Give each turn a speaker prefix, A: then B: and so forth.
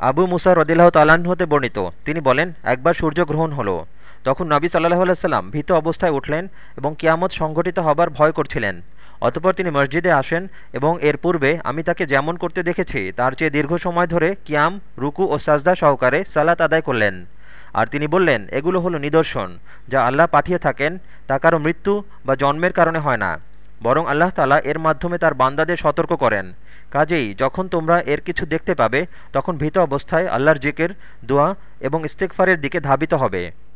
A: আবু মুসা রদিল্লাহ তালাহ হতে বর্ণিত। তিনি বলেন, একবার সূর্যগ্রহণ হলো। তখন নবী সাল্লাহ আলাইসাল্লাম ভীত অবস্থায় উঠলেন এবং কিয়ামত সংঘটিত হবার ভয় করছিলেন। অতপর তিনি মসজিদে আসেন এবং এর পূর্বে আমি তাকে যেমন করতে দেখেছি, তার চেয়ে দীর্ঘ সময় ধরে কিয়াম, রুকু ও সাজদা সহকারে সালাত আদায় করলেন। আর তিনি বললেন, এগুলো হলো নিদর্শন, যা আল্লাহ পাঠিয়ে থাকেন, তা কারও মৃত্যু বা জন্মের কারণে হয় না। বরং আল্লাহ তালা এর মাধ্যমে তার বান্দাদের সতর্ক করেন। কাজেই যখন তোমরা এর কিছু দেখতে পাবে, তখন ভীত অবস্থায় আল্লাহর জিকের, দোয়া এবং ইস্তেকফারের দিকে ধাবিত হবে।